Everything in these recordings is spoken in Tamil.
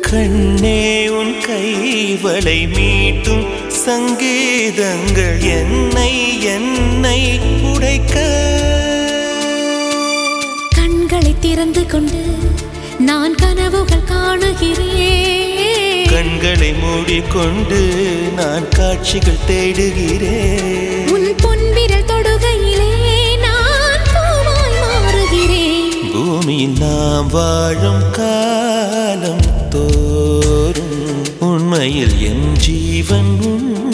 கண்ணே உன் கைவலை மீட்டும் சங்கீதங்கள் என்னை என்னை உடைக்க. கண்களை திறந்து கொண்டு நான் கனவுகள் காணுகிறேன். கண்களை மூடிக்கொண்டு நான் காட்சிகள் தேடுகிறேன். உன் பொன்விரல் தொடுகையிலே நான் மாறுகிறேன். பூமியில் நாம் வாழும் காலம் தோறும் உண்மையில் என் ஜீவன் உன்னை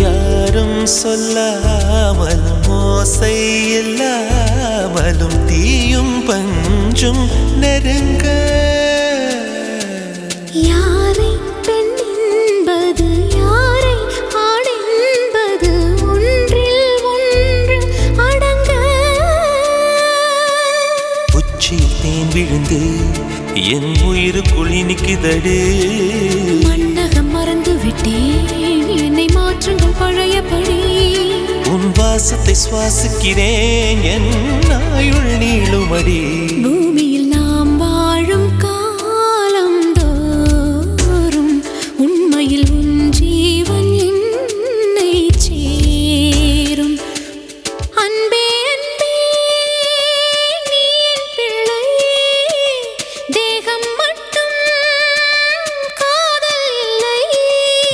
யாரும் சொல்லாமலும் ஓசை இல்லாமலும் தீயும் பஞ்சும் நெருங்க. யாரை பெண் என்பது யாரை ஆண் என்பது ஒன்றில் ஒன்று அடங்க. உச்சியில் தேன் விழுந்து என் உயிருக்குள் இனிக்குதடு மன்னகம் மறந்து விட்டேன் பழையபடி உன் வாசத்தை சுவாசிக்கிறேன். என் ஆயுள் நீளுமடி. பூமியில் நாம் வாழும் காலம் தோறும் உண்மையில் உன் ஜீவன் என்னை சேரும். அன்பே அன்பே நீ என் பிள்ளை தேகம் மட்டும் காதல் இல்லை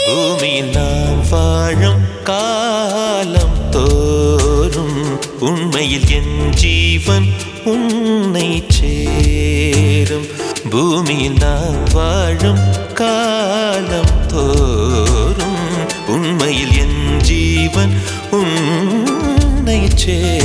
பூமியில் நாம் வாழும் காலம் தோறும் உண்மையில் என் ஜீவன் உன்னை சேரும். பூமியில் நான் வாழும் காலம் தோறும் உண்மையில் என் ஜீவன் உன்னை சேரும்.